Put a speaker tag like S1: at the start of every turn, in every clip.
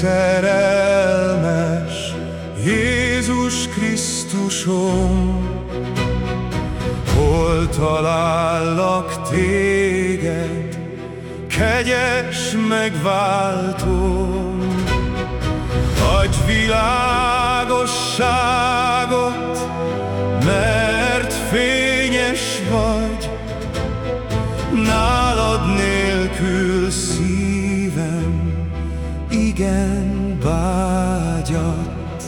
S1: szerelmes Jézus Krisztusom, hol talállak téged, kegyes megváltóm. Adj világosságot, mert fényes vagy, nálad nélkül igen vágyat.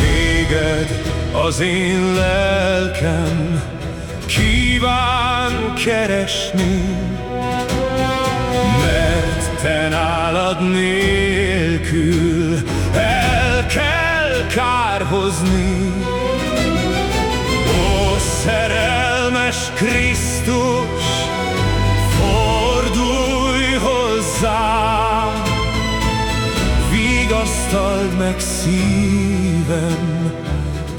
S1: Téged az én lelkem kíván keresni, mert te nálad nélkül el kell kárhozni. Ó, szerelmes Krisztus, vigasztald meg szívem,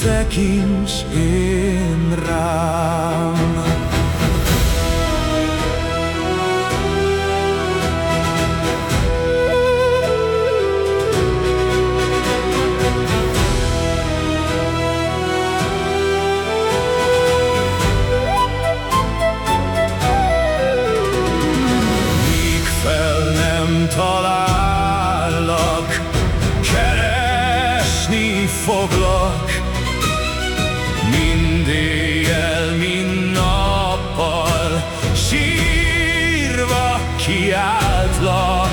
S1: tekints én rám. Míg fel nem talállak, sírva kiáltlak.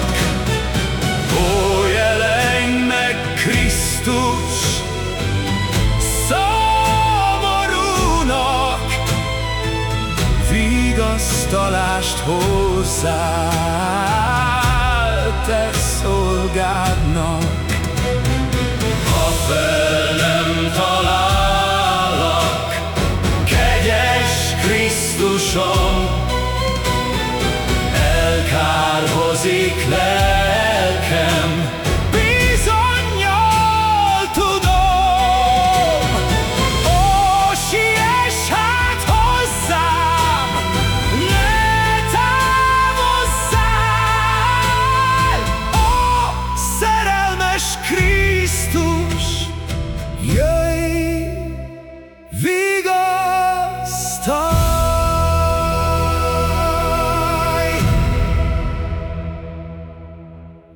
S1: Ó, jelenj meg, Krisztus, szomorúnak, vigasztalást hozzá te szolgádnak. Ha fel nem találok, Krisztusom, sie klärt.